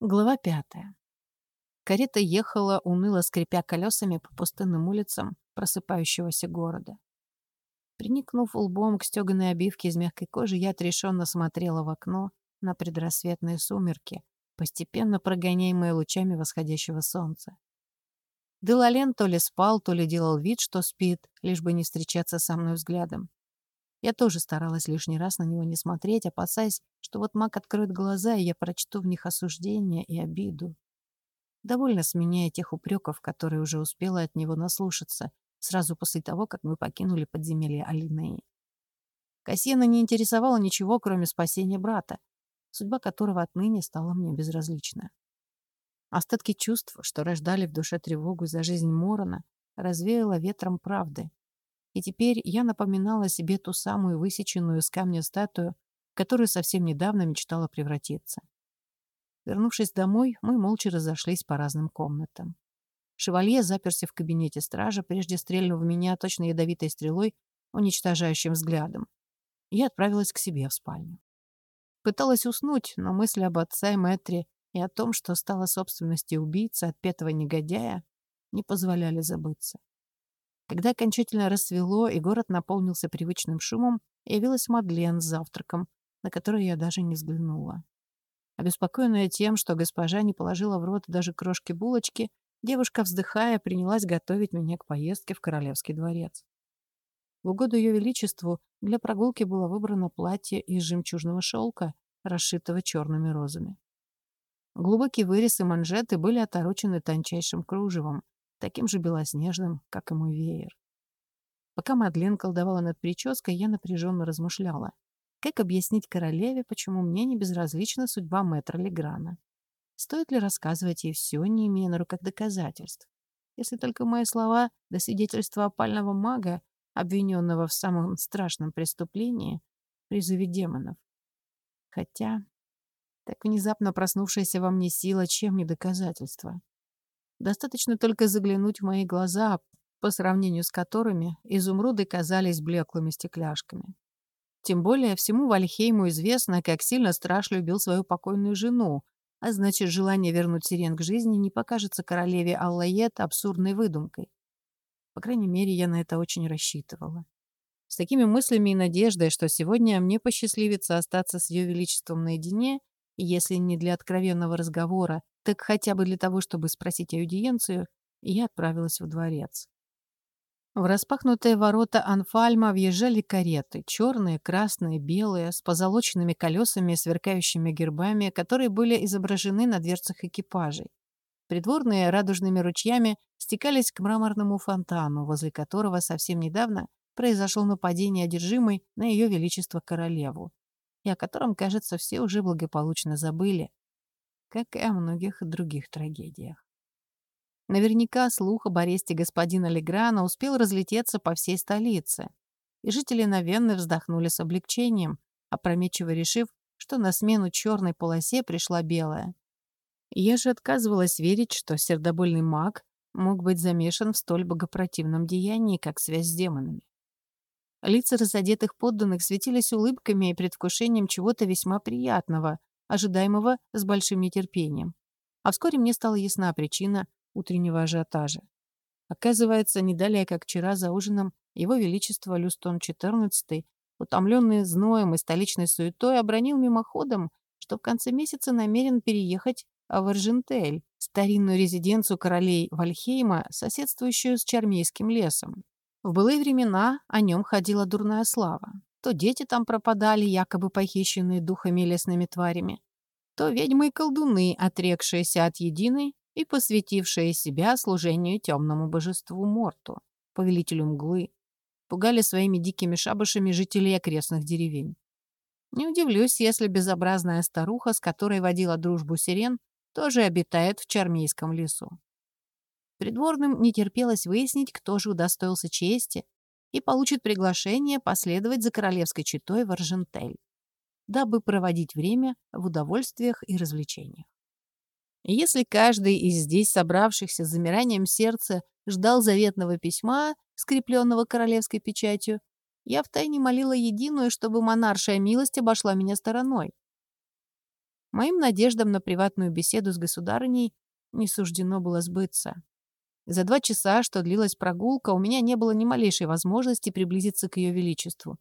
Глава пятая. Карета ехала, уныло скрипя колесами по пустынным улицам просыпающегося города. Приникнув лбом к стеганой обивке из мягкой кожи, я отрешенно смотрела в окно на предрассветные сумерки, постепенно прогоняемые лучами восходящего солнца. Делален то ли спал, то ли делал вид, что спит, лишь бы не встречаться со мной взглядом. Я тоже старалась лишний раз на него не смотреть, опасаясь, что вот маг откроет глаза, и я прочту в них осуждение и обиду. Довольно с меня и тех упреков, которые уже успела от него наслушаться, сразу после того, как мы покинули подземелье Алинеи. Кассиена не интересовала ничего, кроме спасения брата, судьба которого отныне стала мне безразлична. Остатки чувств, что рождали в душе тревогу за жизнь Морона, развеяла ветром правды. И теперь я напоминала себе ту самую высеченную из камня статую, которую совсем недавно мечтала превратиться. Вернувшись домой, мы молча разошлись по разным комнатам. Шевалье заперся в кабинете стража, прежде стрельнув в меня точно ядовитой стрелой, уничтожающим взглядом. Я отправилась к себе в спальню. Пыталась уснуть, но мысли об отце и Мэтре и о том, что стала собственностью убийцы, отпетого негодяя, не позволяли забыться. Когда окончательно рассвело и город наполнился привычным шумом, явилась Мадлен с завтраком, на который я даже не взглянула. Обеспокоенная тем, что госпожа не положила в рот даже крошки булочки, девушка, вздыхая, принялась готовить меня к поездке в Королевский дворец. В угоду ее величеству для прогулки было выбрано платье из жемчужного шелка, расшитого черными розами. Глубокие вырез и манжеты были оторочены тончайшим кружевом, таким же белоснежным, как и мой веер. Пока Мадлен колдовала над прической, я напряженно размышляла. Как объяснить королеве, почему мне не безразлична судьба мэтра Леграна? Стоит ли рассказывать ей все, не имея на руках доказательств? Если только мои слова до свидетельства опального мага, обвиненного в самом страшном преступлении, призыве демонов. Хотя, так внезапно проснувшаяся во мне сила, чем не доказательство? Достаточно только заглянуть в мои глаза, по сравнению с которыми изумруды казались блеклыми стекляшками. Тем более всему Вальхейму известно, как сильно Страж любил свою покойную жену, а значит, желание вернуть Сирен к жизни не покажется королеве Аллает абсурдной выдумкой. По крайней мере, я на это очень рассчитывала. С такими мыслями и надеждой, что сегодня мне посчастливится остаться с Ее Величеством наедине, если не для откровенного разговора, так хотя бы для того, чтобы спросить аудиенцию, я отправилась в дворец. В распахнутые ворота Анфальма въезжали кареты, черные, красные, белые, с позолоченными колесами и сверкающими гербами, которые были изображены на дверцах экипажей. Придворные радужными ручьями стекались к мраморному фонтану, возле которого совсем недавно произошло нападение одержимой на ее величество королеву, и о котором, кажется, все уже благополучно забыли, как и о многих других трагедиях. Наверняка слух об аресте господина Леграна успел разлететься по всей столице, и жители Навенны вздохнули с облегчением, опрометчиво решив, что на смену черной полосе пришла белая. Я же отказывалась верить, что сердобольный маг мог быть замешан в столь богопротивном деянии, как связь с демонами. Лица разодетых подданных светились улыбками и предвкушением чего-то весьма приятного, ожидаемого с большим нетерпением. А вскоре мне стала ясна причина утреннего ажиотажа. Оказывается, не далее, как вчера за ужином, его величество Люстон XIV, утомленный зноем и столичной суетой, обронил мимоходом, что в конце месяца намерен переехать в Аржентель, старинную резиденцию королей Вальхейма, соседствующую с Чармейским лесом. В былые времена о нем ходила дурная слава. То дети там пропадали, якобы похищенные духами лесными тварями, то ведьмы и колдуны, отрекшиеся от единой и посвятившие себя служению темному божеству Морту, повелителю мглы, пугали своими дикими шабашами жителей окрестных деревень. Не удивлюсь, если безобразная старуха, с которой водила дружбу сирен, тоже обитает в Чармейском лесу. Придворным не терпелось выяснить, кто же удостоился чести и получит приглашение последовать за королевской четой в Аржентель, дабы проводить время в удовольствиях и развлечениях. Если каждый из здесь собравшихся с замиранием сердца ждал заветного письма, скрепленного королевской печатью, я втайне молила единую, чтобы монаршая милость обошла меня стороной. моим надеждам на приватную беседу с государыней не суждено было сбыться. За два часа, что длилась прогулка, у меня не было ни малейшей возможности приблизиться к ее величеству.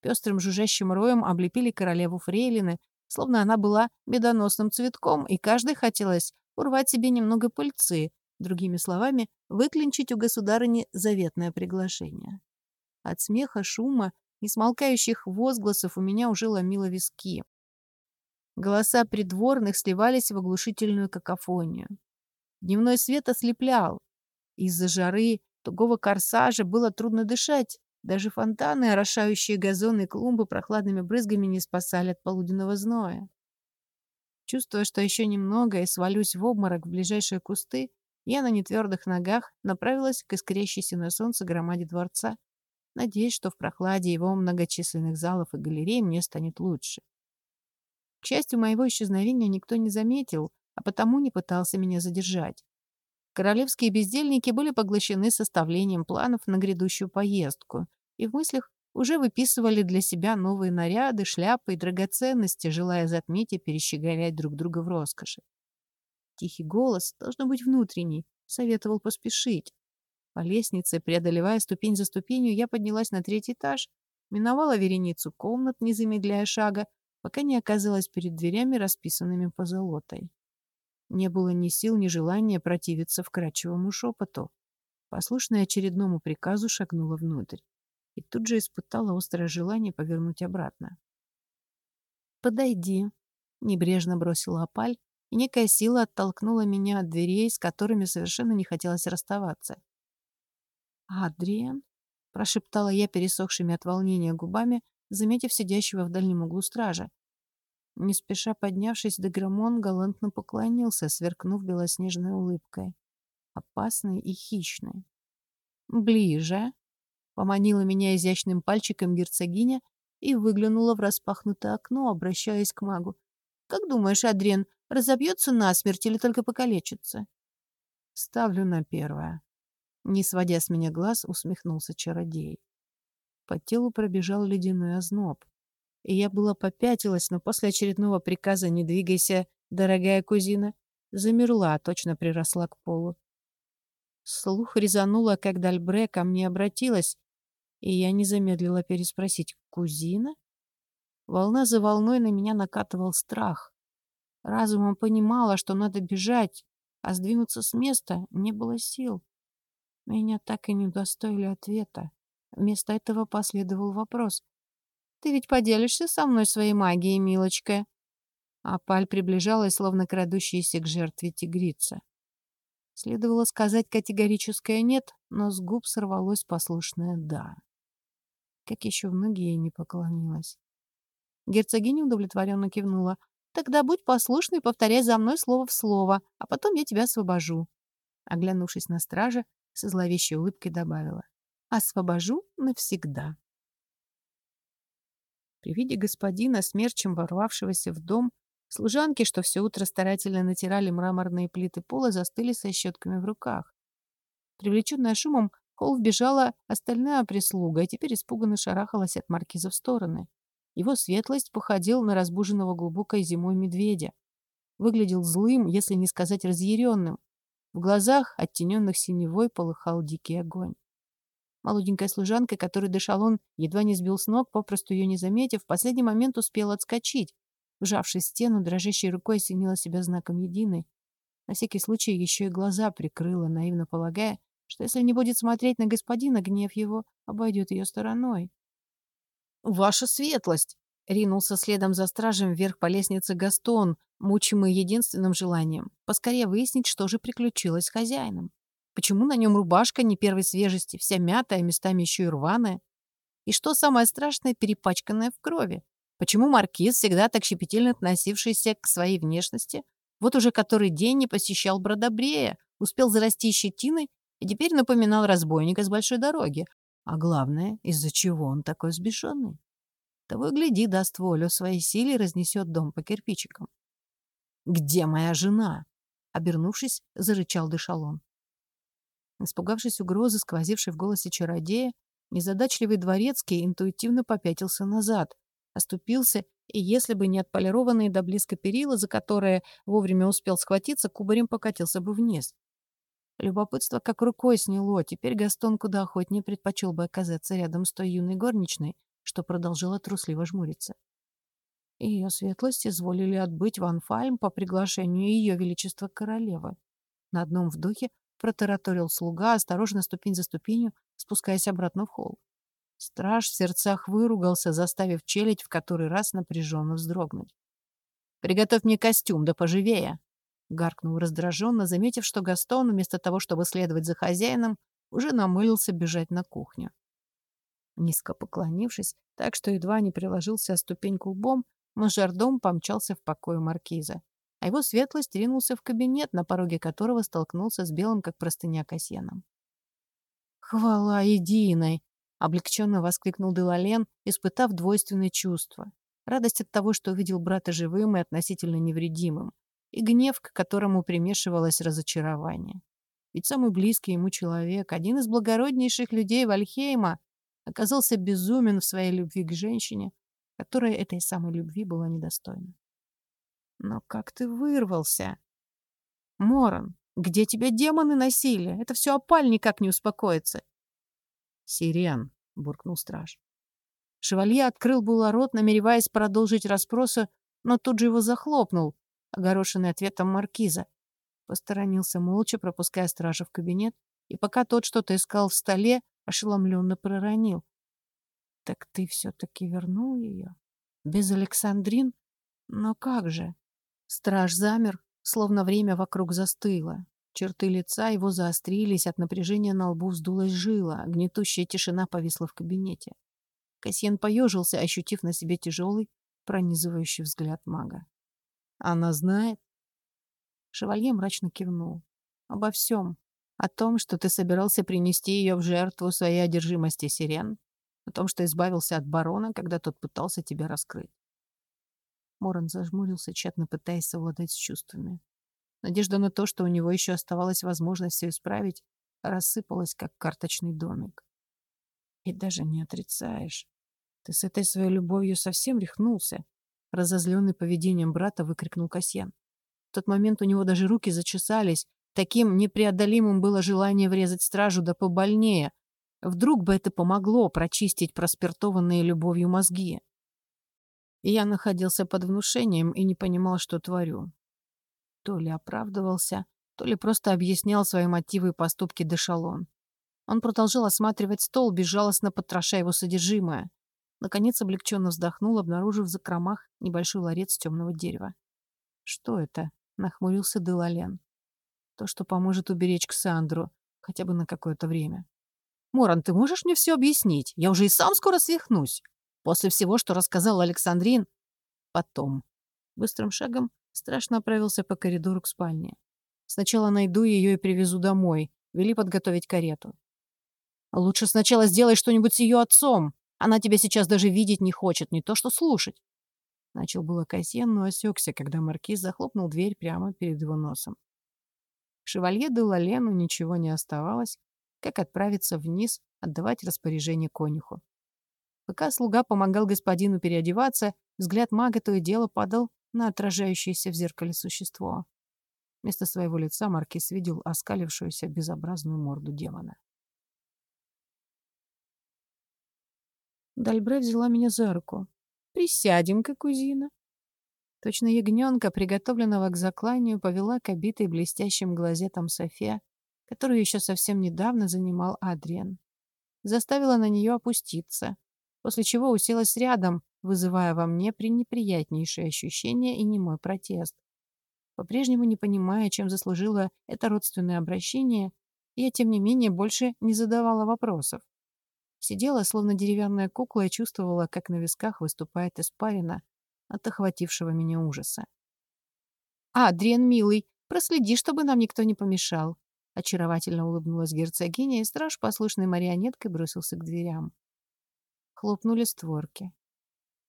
Пестрым жужжащим роем облепили королеву фрейлины, словно она была медоносным цветком, и каждой хотелось урвать себе немного пыльцы, другими словами, выклинчить у государыни заветное приглашение. От смеха, шума и смолкающих возгласов у меня уже ломило виски. Голоса придворных сливались в оглушительную какофонию. Дневной свет ослеплял. Из-за жары тугого корсажа было трудно дышать. Даже фонтаны, орошающие газоны и клумбы прохладными брызгами не спасали от полуденного зноя. Чувствуя, что еще немного и свалюсь в обморок в ближайшие кусты, я на нетвердых ногах направилась к искрящейся на солнце громаде дворца, надеясь, что в прохладе его многочисленных залов и галерей мне станет лучше. К счастью, моего исчезновения никто не заметил, а потому не пытался меня задержать. Королевские бездельники были поглощены составлением планов на грядущую поездку и в мыслях уже выписывали для себя новые наряды, шляпы и драгоценности, желая затмить и перещеголять друг друга в роскоши. Тихий голос, должно быть внутренний, советовал поспешить. По лестнице, преодолевая ступень за ступенью, я поднялась на третий этаж, миновала вереницу комнат, не замедляя шага, пока не оказалась перед дверями, расписанными позолотой. Не было ни сил, ни желания противиться вкрадчивому шепоту. Послушная очередному приказу шагнула внутрь. И тут же испытала острое желание повернуть обратно. «Подойди», — небрежно бросила опаль, и некая сила оттолкнула меня от дверей, с которыми совершенно не хотелось расставаться. «Адриан?» — прошептала я пересохшими от волнения губами, заметив сидящего в дальнем углу стража. Не спеша поднявшись, Деграмон галантно поклонился, сверкнув белоснежной улыбкой. Опасной и хищной. «Ближе!» — поманила меня изящным пальчиком герцогиня и выглянула в распахнутое окно, обращаясь к магу. «Как думаешь, Адрен, разобьется насмерть или только покалечится?» «Ставлю на первое». Не сводя с меня глаз, усмехнулся чародей. По телу пробежал ледяной озноб и я была попятилась, но после очередного приказа «не двигайся, дорогая кузина», замерла, точно приросла к полу. Слух резануло, когда Альбре ко мне обратилась, и я не замедлила переспросить «Кузина?». Волна за волной на меня накатывал страх. Разумом понимала, что надо бежать, а сдвинуться с места не было сил. Меня так и не удостоили ответа. Вместо этого последовал вопрос. Ты ведь поделишься со мной своей магией, милочка?» А Паль приближалась, словно крадущаяся к жертве тигрица. Следовало сказать категорическое «нет», но с губ сорвалось послушное «да». Как еще в ноги ей не поклонилась. Герцогиня удовлетворенно кивнула. «Тогда будь послушной повторяй за мной слово в слово, а потом я тебя освобожу». Оглянувшись на стража, со зловещей улыбкой добавила. «Освобожу навсегда». При виде господина, смерчем ворвавшегося в дом, служанки, что все утро старательно натирали мраморные плиты пола, застыли со щетками в руках. Привлеченная шумом, холл вбежала остальная прислуга и теперь испуганно шарахалась от маркиза в стороны. Его светлость походил на разбуженного глубокой зимой медведя. Выглядел злым, если не сказать разъяренным. В глазах, оттененных синевой, полыхал дикий огонь. Молоденькая служанка, которой дышал он, едва не сбил с ног, попросту ее не заметив, в последний момент успела отскочить. Вжавшись в стену, дрожащей рукой осенила себя знаком единой. На всякий случай еще и глаза прикрыла, наивно полагая, что если не будет смотреть на господина, гнев его обойдет ее стороной. «Ваша светлость!» — ринулся следом за стражем вверх по лестнице Гастон, мучимый единственным желанием — поскорее выяснить, что же приключилось с хозяином. Почему на нем рубашка не первой свежести, вся мятая, местами еще и рваная? И что самое страшное, перепачканная в крови? Почему маркиз, всегда так щепетильно относившийся к своей внешности, вот уже который день не посещал Бродобрея, успел зарасти щетиной и теперь напоминал разбойника с большой дороги? А главное, из-за чего он такой сбешенный? Того и гляди, даст волю своей силе и разнесет дом по кирпичикам. «Где моя жена?» Обернувшись, зарычал Дешалон. Испугавшись угрозы, сквозившей в голосе чародея, незадачливый дворецкий интуитивно попятился назад, оступился И если бы не отполированные до блеска перила, за которые вовремя успел схватиться, кубарем покатился бы вниз. Любопытство как рукой сняло. Теперь Гастон куда охотнее предпочел бы оказаться рядом с той юной горничной, что продолжала трусливо жмуриться. Ее светлость изволили отбыть в Анфальм по приглашению Ее Величества Королевы. На одном вдохе протараторил слуга, осторожно ступень за ступенью, спускаясь обратно в холл. Страж в сердцах выругался, заставив челядь в который раз напряженно вздрогнуть. «Приготовь мне костюм, да поживее!» Гаркнул раздраженно, заметив, что Гастон, вместо того, чтобы следовать за хозяином, уже намылился бежать на кухню. Низко поклонившись, так что едва не приложился о ступеньку лбом, мажордом помчался в покое маркиза, а его светлость ринулся в кабинет, на пороге которого столкнулся с белым, как простыня, Касьяном. «Хвала единой!» — облегченно воскликнул Делален, испытав двойственное чувство. Радость от того, что увидел брата живым и относительно невредимым, и гнев, к которому примешивалось разочарование. Ведь самый близкий ему человек, один из благороднейших людей Вальхейма, оказался безумен в своей любви к женщине, которая этой самой любви была недостойна. Но как ты вырвался? Моран, где тебя демоны носили? Это все опаль никак не успокоится. Сирен, буркнул страж. Шевалье открыл было рот, намереваясь продолжить расспросы, но тут же его захлопнул, огорошенный ответом маркиза. Посторонился молча, пропуская стража в кабинет, и пока тот что-то искал в столе, ошеломленно проронил. «Так ты все-таки вернул ее? Без Александрин? Но как же?» Страж замер, словно время вокруг застыло. Черты лица его заострились, от напряжения на лбу вздулась жила, гнетущая тишина повисла в кабинете. Касьян поежился, ощутив на себе тяжелый, пронизывающий взгляд мага. Она знает? Шевалье мрачно кивнул. Обо всем. О том, что ты собирался принести ее в жертву своей одержимости сирен. О том, что избавился от барона, когда тот пытался тебя раскрыть. Моран зажмурился, тщетно пытаясь совладать с чувствами. Надежда на то, что у него еще оставалась возможность все исправить, рассыпалась, как карточный домик. И даже не отрицаешь. Ты с этой своей любовью совсем рехнулся. Разозленный поведением брата, выкрикнул Касьян. В тот момент у него даже руки зачесались. Таким непреодолимым было желание врезать стражу да побольнее. Вдруг бы это помогло прочистить проспиртованные любовью мозги. Я находился под внушением и не понимал, что творю. То ли оправдывался, то ли просто объяснял свои мотивы и поступки Дешалон. Он продолжал осматривать стол, безжалостно потрошая его содержимое. Наконец облегченно вздохнул, обнаружив в закромах небольшой ларец темного дерева. «Что это?» — нахмурился Делален. «То, что поможет уберечь Ксандру, хотя бы на какое-то время». «Моран, ты можешь мне все объяснить? Я уже и сам скоро свихнусь. После всего, что рассказал Александрин...» «Потом». Быстрым шагом страшно направился по коридору к спальне. «Сначала найду ее и привезу домой. Вели подготовить карету». «Лучше сначала сделай что-нибудь с ее отцом», она тебя сейчас даже видеть не хочет, не то что слушать. Начал было Касьен, но осекся, когда маркиз захлопнул дверь прямо перед его носом. Шевалье де Лалену ничего не оставалось, как отправиться вниз, отдавать распоряжение конюху. Пока слуга помогал господину переодеваться, взгляд мага то и дело падал на отражающееся в зеркале существо. Вместо своего лица маркиз видел оскалившуюся безобразную морду демона. Дальбре взяла меня за руку. «Присядем-ка, кузина». Точно ягненка, приготовленного к закланию, повела к обитой блестящим глазетом Софе, которую еще совсем недавно занимал Адриан. Заставила на нее опуститься, после чего уселась рядом, вызывая во мне пренеприятнейшее ощущение и немой протест. По-прежнему не понимая, чем заслужило это родственное обращение, я, тем не менее, больше не задавала вопросов. Сидела, словно деревянная кукла, и чувствовала, как на висках выступает испарина от охватившего меня ужаса. «А, Дрен, милый, проследи, чтобы нам никто не помешал!» Очаровательно улыбнулась герцогиня, и страж послушной марионеткой бросился к дверям. Хлопнули створки.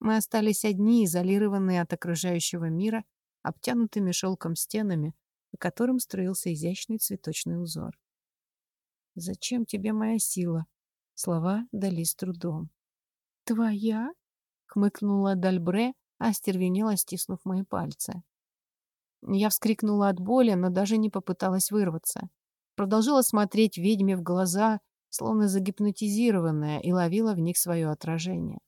Мы остались одни, изолированные от окружающего мира, обтянутыми шелком стенами, по которым строился изящный цветочный узор. «Зачем тебе моя сила?» Слова дались трудом. «Твоя?» — хмыкнула Дальбре, остервенело стиснув мои пальцы. Я вскрикнула от боли, но даже не попыталась вырваться. Продолжала смотреть ведьме в глаза, словно загипнотизированная, и ловила в них свое отражение.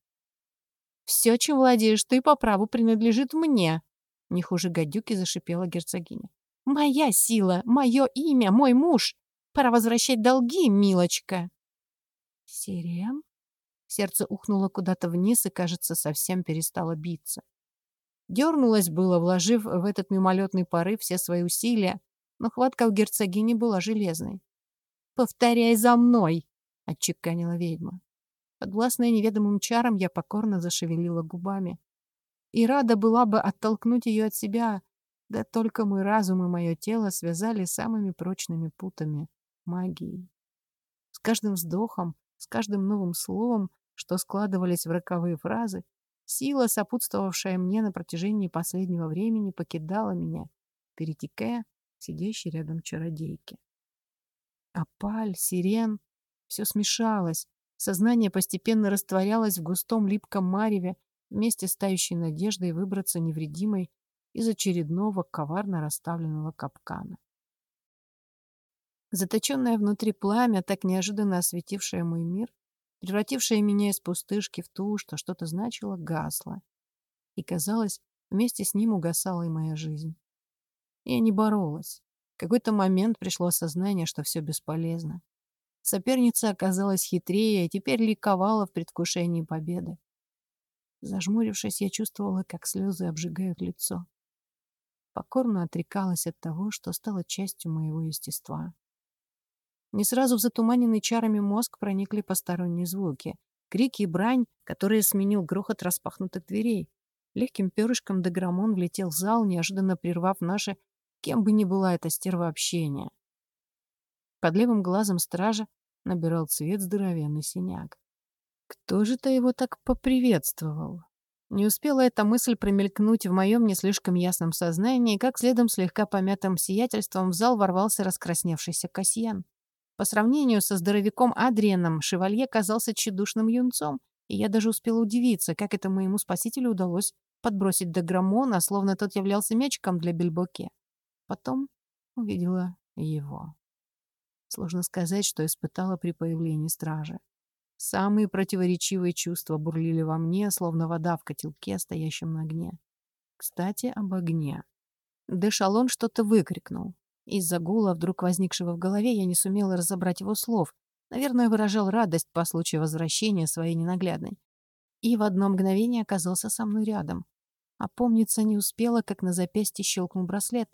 «Все, чем владеешь ты, по праву принадлежит мне!» Не хуже гадюки зашипела герцогиня. «Моя сила, мое имя, мой муж! Пора возвращать долги, милочка!» «Сирен?» Сердце ухнуло куда-то вниз и, кажется, совсем перестало биться. Дернулась было, вложив в этот мимолетный порыв все свои усилия, но хватка у герцогини была железной. «Повторяй за мной!» — отчеканила ведьма. Подвластная неведомым чарам, я покорно зашевелила губами. И рада была бы оттолкнуть ее от себя, да только мой разум и мое тело связали самыми прочными путами магии. С каждым вздохом, с каждым новым словом, что складывались в роковые фразы, сила, сопутствовавшая мне на протяжении последнего времени, покидала меня, перетекая сидящей рядом чародейке. Опаль, сирен — все смешалось, сознание постепенно растворялось в густом липком мареве вместе с тающей надеждой выбраться невредимой из очередного коварно расставленного капкана. Заточенное внутри пламя, так неожиданно осветившее мой мир, превратившее меня из пустышки в ту, что что-то значило, гасло. И, казалось, вместе с ним угасала и моя жизнь. Я не боролась. В какой-то момент пришло осознание, что все бесполезно. Соперница оказалась хитрее и теперь ликовала в предвкушении победы. Зажмурившись, я чувствовала, как слезы обжигают лицо. Покорно отрекалась от того, что стало частью моего естества. Не сразу в затуманенный чарами мозг проникли посторонние звуки. Крики и брань, которые сменил грохот распахнутых дверей. Легким перышком Деграмон влетел в зал, неожиданно прервав наше, кем бы ни была эта стерва общения. Под левым глазом стража набирал цвет здоровенный синяк. Кто же-то его так поприветствовал? Не успела эта мысль промелькнуть в моем не слишком ясном сознании, как следом слегка помятым сиятельством в зал ворвался раскрасневшийся Касьян. По сравнению со здоровяком Адрианом, шевалье казался тщедушным юнцом, и я даже успела удивиться, как это моему спасителю удалось подбросить до граммона, словно тот являлся мячиком для бельбоке. Потом увидела его. Сложно сказать, что испытала при появлении стражи. Самые противоречивые чувства бурлили во мне, словно вода в котелке, стоящем на огне. Кстати, об огне. Дешалон что-то выкрикнул. Из-за гула, вдруг возникшего в голове, я не сумела разобрать его слов. Наверное, выражал радость по случаю возвращения своей ненаглядной. И в одно мгновение оказался со мной рядом. Опомниться не успела, как на запястье щелкнул браслет.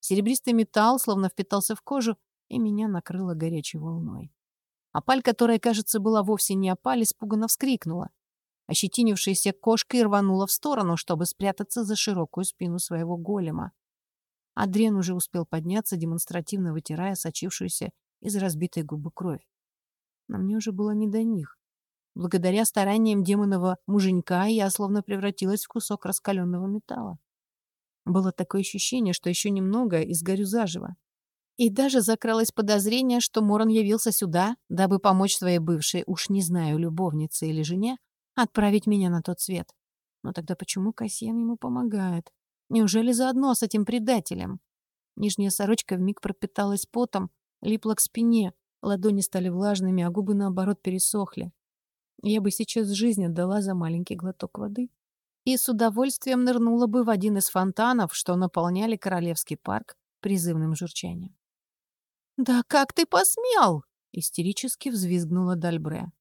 Серебристый металл словно впитался в кожу, и меня накрыло горячей волной. Опаль, которая, кажется, была вовсе не опаль, испуганно вскрикнула. Ощетинившаяся кошкой рванула в сторону, чтобы спрятаться за широкую спину своего голема. Адрен уже успел подняться, демонстративно вытирая сочившуюся из разбитой губы кровь. Но мне уже было не до них. Благодаря стараниям демонова муженька я словно превратилась в кусок раскаленного металла. Было такое ощущение, что еще немного и сгорю заживо. И даже закралось подозрение, что Моран явился сюда, дабы помочь своей бывшей, уж не знаю, любовнице или жене, отправить меня на тот свет. Но тогда почему Кассиан ему помогает? Неужели заодно с этим предателем? Нижняя сорочка вмиг пропиталась потом, липла к спине, ладони стали влажными, а губы, наоборот, пересохли. Я бы сейчас жизнь отдала за маленький глоток воды и с удовольствием нырнула бы в один из фонтанов, что наполняли Королевский парк призывным журчанием. «Да как ты посмел?» — истерически взвизгнула Дальбре.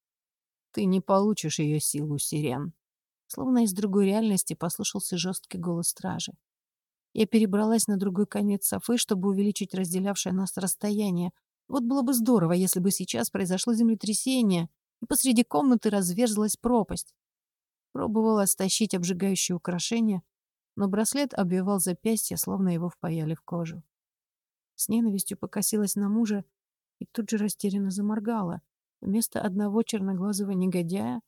«Ты не получишь ее силу, Сирен», Словно из другой реальности послышался жесткий голос стражи. Я перебралась на другой конец Софы, чтобы увеличить разделявшее нас расстояние. Вот было бы здорово, если бы сейчас произошло землетрясение, и посреди комнаты разверзлась пропасть. Пробовала стащить обжигающее украшение, но браслет обвивал запястье, словно его впаяли в кожу. С ненавистью покосилась на мужа и тут же растерянно заморгала. Вместо одного черноглазого негодяя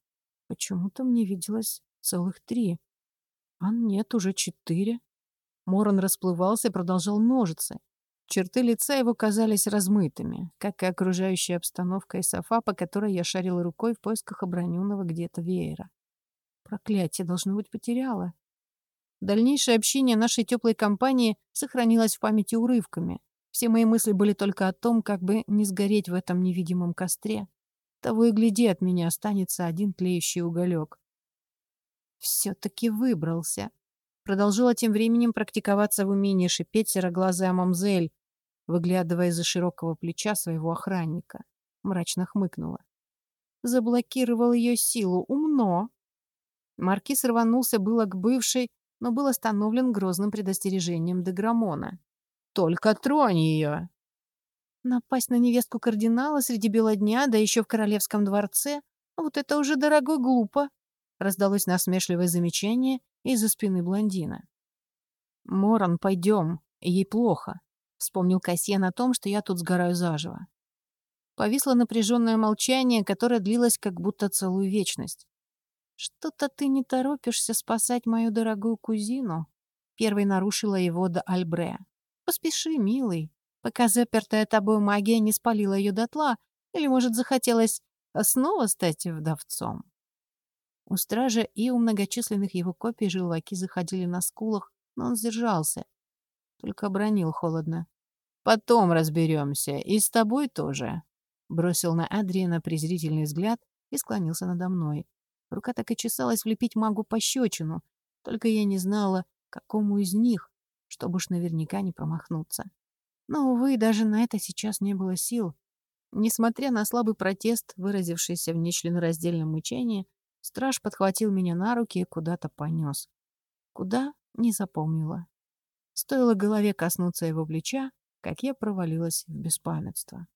почему-то мне виделось Целых три. А нет, уже четыре. Морон расплывался и продолжал множиться. Черты лица его казались размытыми, как и окружающая обстановка и софа, по которой я шарила рукой в поисках оброненного где-то веера. Проклятие, должно быть, потеряла. Дальнейшее общение нашей теплой компании сохранилось в памяти урывками. Все мои мысли были только о том, как бы не сгореть в этом невидимом костре. Того и гляди, от меня останется один тлеющий уголек. Все-таки выбрался. Продолжила тем временем практиковаться в умении шипеть сероглазая мамзель, выглядывая из-за широкого плеча своего охранника. Мрачно хмыкнула. Заблокировал ее силу. Умно. Маркиз рванулся было к бывшей, но был остановлен грозным предостережением Деграмона. «Только тронь ее!» Напасть на невестку кардинала среди бела дня, да еще в королевском дворце? Вот это уже, дорогой, глупо!» Раздалось насмешливое замечание из-за спины блондина. «Моран, пойдем. Ей плохо», — вспомнил Кассиан о том, что я тут сгораю заживо. Повисло напряженное молчание, которое длилось как будто целую вечность. «Что-то ты не торопишься спасать мою дорогую кузину?» Первой нарушила его до Альбре. «Поспеши, милый, пока запертая тобой магия не спалила ее дотла, или, может, захотелось снова стать вдовцом?» У стража и у многочисленных его копий желваки заходили на скулах, но он сдержался. Только обронил холодно. «Потом разберемся, и с тобой тоже», — бросил на Адриана презрительный взгляд и склонился надо мной. Рука так и чесалась влепить магу пощечину, только я не знала, какому из них, чтобы уж наверняка не промахнуться. Но, увы, даже на это сейчас не было сил. Несмотря на слабый протест, выразившийся в нечленораздельном мучении, страж подхватил меня на руки и куда-то понес. Куда — не запомнила. Стоило голове коснуться его плеча, как я провалилась в беспамятство.